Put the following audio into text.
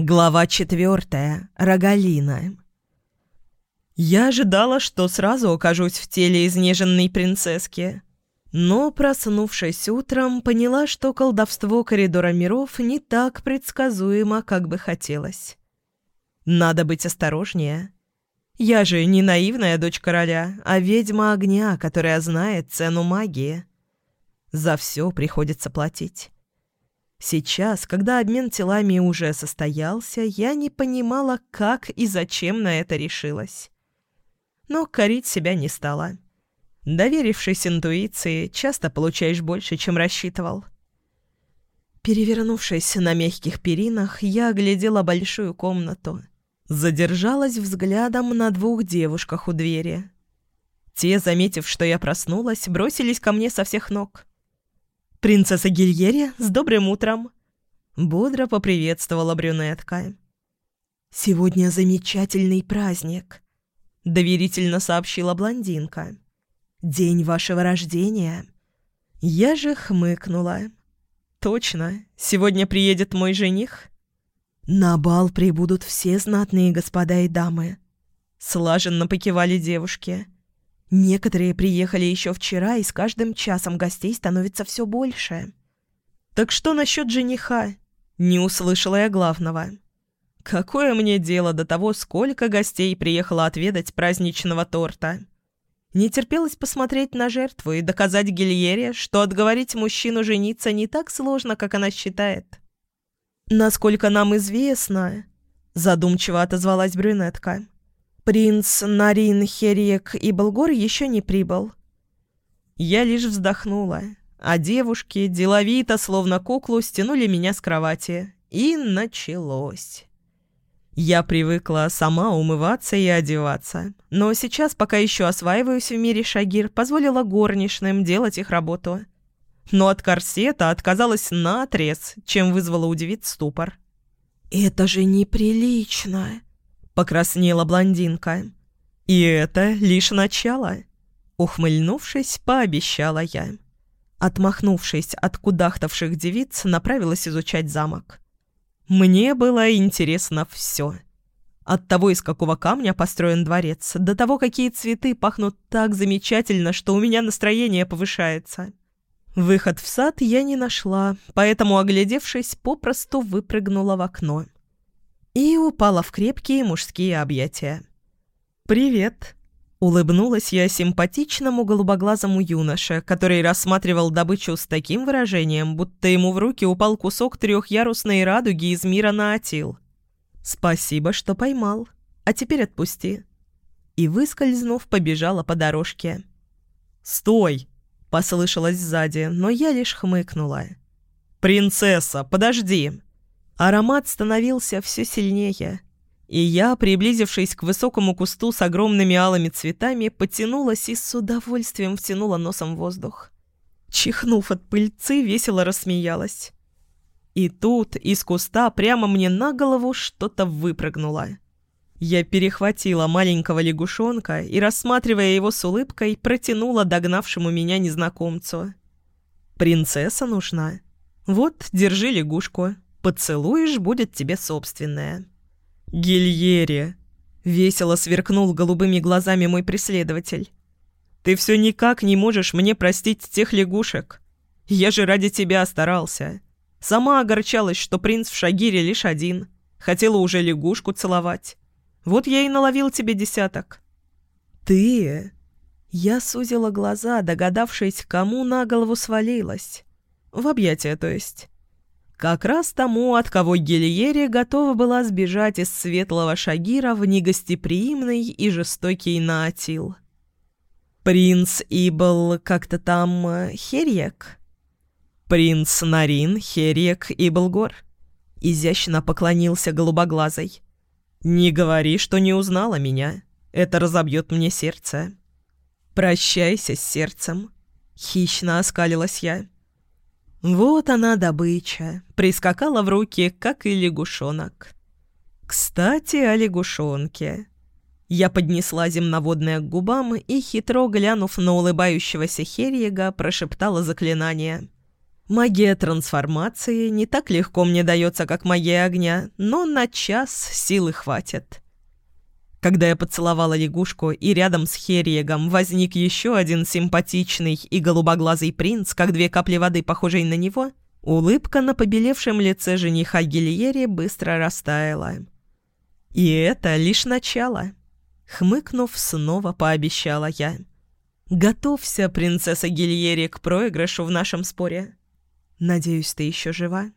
Глава четвертая. Рогалина. Я ожидала, что сразу окажусь в теле изнеженной принцесски. Но, проснувшись утром, поняла, что колдовство коридора миров не так предсказуемо, как бы хотелось. Надо быть осторожнее. Я же не наивная дочь короля, а ведьма огня, которая знает цену магии. За все приходится платить. Сейчас, когда обмен телами уже состоялся, я не понимала, как и зачем на это решилась. Но корить себя не стала. Доверившись интуиции, часто получаешь больше, чем рассчитывал. Перевернувшись на мягких перинах, я оглядела большую комнату. Задержалась взглядом на двух девушках у двери. Те, заметив, что я проснулась, бросились ко мне со всех ног. «Принцесса Гильерия, с добрым утром!» Бодро поприветствовала брюнетка. «Сегодня замечательный праздник», — доверительно сообщила блондинка. «День вашего рождения». Я же хмыкнула. «Точно, сегодня приедет мой жених?» «На бал прибудут все знатные господа и дамы», — слаженно покивали девушки. «Девушки». Некоторые приехали еще вчера, и с каждым часом гостей становится все больше. Так что насчет жениха? Не услышала я главного. Какое мне дело до того, сколько гостей приехало отведать праздничного торта? Не терпелось посмотреть на жертву и доказать Гильере, что отговорить мужчину жениться не так сложно, как она считает. «Насколько нам известно», — задумчиво отозвалась брюнетка, — Принц Нарин Херек и Болгор еще не прибыл. Я лишь вздохнула, а девушки деловито, словно куклу, стянули меня с кровати. И началось. Я привыкла сама умываться и одеваться. Но сейчас, пока еще осваиваюсь в мире Шагир, позволила горничным делать их работу. Но от корсета отказалась на наотрез, чем вызвала удивить ступор. «Это же неприлично!» покраснела блондинка. «И это лишь начало», — ухмыльнувшись, пообещала я. Отмахнувшись от кудахтавших девиц, направилась изучать замок. Мне было интересно все. От того, из какого камня построен дворец, до того, какие цветы пахнут так замечательно, что у меня настроение повышается. Выход в сад я не нашла, поэтому, оглядевшись, попросту выпрыгнула в окно и упала в крепкие мужские объятия. «Привет!» — улыбнулась я симпатичному голубоглазому юноше, который рассматривал добычу с таким выражением, будто ему в руки упал кусок трехярусной радуги из мира на Атил. «Спасибо, что поймал. А теперь отпусти». И, выскользнув, побежала по дорожке. «Стой!» — послышалось сзади, но я лишь хмыкнула. «Принцесса, подожди!» Аромат становился все сильнее. И я, приблизившись к высокому кусту с огромными алыми цветами, потянулась и с удовольствием втянула носом воздух. Чихнув от пыльцы, весело рассмеялась. И тут из куста прямо мне на голову что-то выпрыгнуло. Я перехватила маленького лягушонка и, рассматривая его с улыбкой, протянула догнавшему меня незнакомцу. «Принцесса нужна. Вот, держи лягушку». Поцелуешь, будет тебе собственное». «Гильери!» — весело сверкнул голубыми глазами мой преследователь. «Ты все никак не можешь мне простить тех лягушек. Я же ради тебя старался. Сама огорчалась, что принц в Шагире лишь один. Хотела уже лягушку целовать. Вот я и наловил тебе десяток». «Ты?» Я сузила глаза, догадавшись, кому на голову свалилась. В объятия, то есть. Как раз тому, от кого Гильере готова была сбежать из светлого Шагира в негостеприимный и жестокий Наатил. Принц Ибл как-то там э, Херьек. Принц Нарин Херьек Иблгор. Изящно поклонился голубоглазой. «Не говори, что не узнала меня. Это разобьет мне сердце». «Прощайся с сердцем», — хищно оскалилась я. Вот она добыча, прискакала в руки, как и лягушонок. Кстати, о лягушонке. Я поднесла земноводное к губам и, хитро глянув на улыбающегося Херьега, прошептала заклинание. Магия трансформации не так легко мне дается, как магия огня, но на час силы хватит. Когда я поцеловала лягушку, и рядом с Херриегом возник еще один симпатичный и голубоглазый принц, как две капли воды, похожий на него, улыбка на побелевшем лице жениха Гильери быстро растаяла. «И это лишь начало», — хмыкнув, снова пообещала я. «Готовься, принцесса Гильери, к проигрышу в нашем споре. Надеюсь, ты еще жива?»